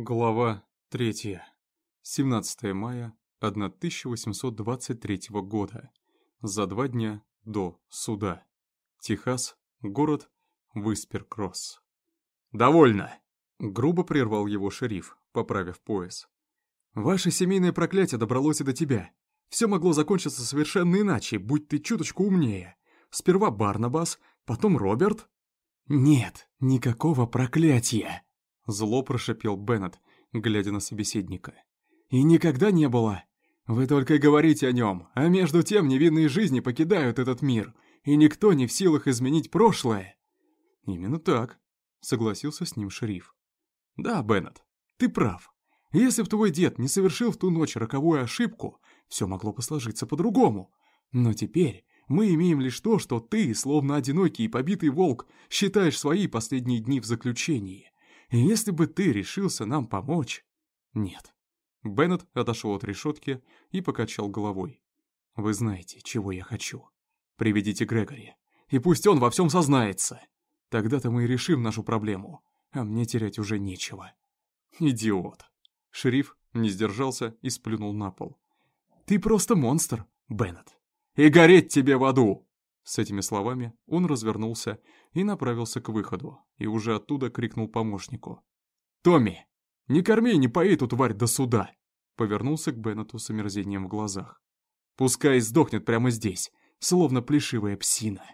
Глава 3. 17 мая 1823 года. За два дня до суда. Техас, город Висперкросс. «Довольно!» — грубо прервал его шериф, поправив пояс. «Ваше семейное проклятие добралось и до тебя. Все могло закончиться совершенно иначе, будь ты чуточку умнее. Сперва Барнабас, потом Роберт». «Нет, никакого проклятия!» Зло прошипел Беннет, глядя на собеседника. «И никогда не было. Вы только говорите о нем, а между тем невинные жизни покидают этот мир, и никто не в силах изменить прошлое». «Именно так», — согласился с ним шериф. «Да, Беннет, ты прав. Если б твой дед не совершил в ту ночь роковую ошибку, все могло бы сложиться по-другому. Но теперь мы имеем лишь то, что ты, словно одинокий и побитый волк, считаешь свои последние дни в заключении. Если бы ты решился нам помочь... Нет. Беннет отошел от решетки и покачал головой. Вы знаете, чего я хочу. Приведите Грегори, и пусть он во всем сознается. Тогда-то мы и решим нашу проблему, а мне терять уже нечего. Идиот. Шериф не сдержался и сплюнул на пол. Ты просто монстр, Беннет. И гореть тебе в аду! С этими словами он развернулся и направился к выходу, и уже оттуда крикнул помощнику. «Томми, не корми не пои эту тварь до суда!» Повернулся к Беннету с омерзением в глазах. «Пускай сдохнет прямо здесь, словно плешивая псина!»